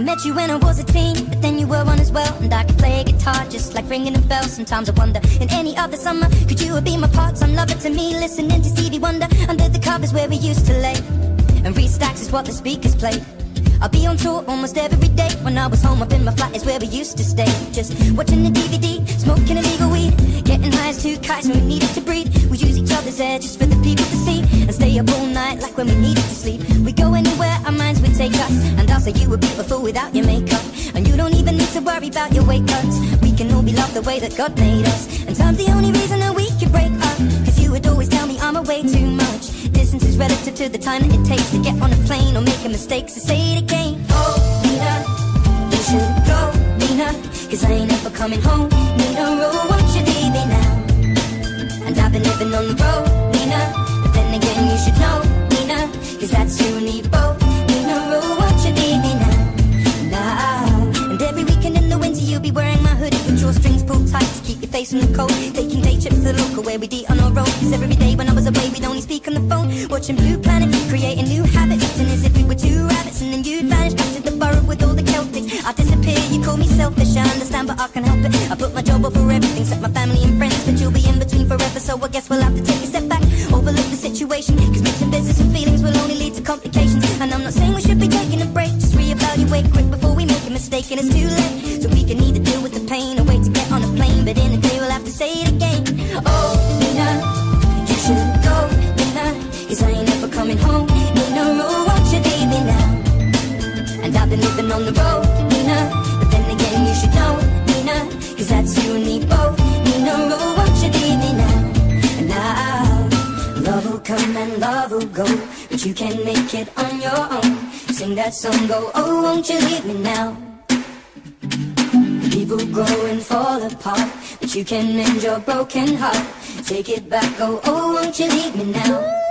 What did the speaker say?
I met you when I was a teen, but then you were one as well. And I could play guitar just like ringing a bell. Sometimes I wonder, in any other summer, could you have been my part-time lover to me? Listening to Stevie Wonder under the covers where we used to lay. And read stacks is what the speakers play. I'll be on tour almost every day. When I was home up in my flat is where we used to stay. Just watching the DVD, smoking illegal weed, getting high as two kites when we needed to breathe. We use each other's air just for the people to see, and stay up all night like when we needed to sleep. Us, and I'll say you were beautiful without your makeup, and you don't even need to worry about your weight cuts. We can all be loved the way that God made us, and time's the only reason that we could break up. Cause you would always tell me I'm away too much. Distance is relative to the time that it takes to get on a plane or make a mistake, so say it again. Oh, Nina, you should go, Nina, cause I ain't ever coming home. You'll be wearing my hoodie with drawstrings pulled tight to keep your face from the cold. Taking day trips to the local where we'd eat on our own. Cause every day when I was away we'd only speak on the phone. Watching Blue Planet, creating new habits. Acting as if we were two rabbits and then you'd vanish back to the borough with all the Celtics. I disappear, you call me selfish, I understand but I can help it. I put my job over everything, except my family and friends. But you'll be in between forever, so I guess we'll have to take a step back. Overlook the situation, cause mixing business and feelings will only lead to complications. Too late. So we can either deal with the pain or wait to get on a plane. But in a day we'll have to say it again. Oh, Nina, you should go, Nina, cause I ain't ever coming home. Nina, oh, won't you leave me now? And I've been living on the road, Nina, but then again you should know, Nina, cause that's you and both. Nina, oh, won't you leave me now? And now, love will come and love will go, but you can make it on your own. Sing that song, go, oh, won't you leave me now? People grow and fall apart, but you can mend your broken heart. Take it back, oh, oh, won't you leave me now?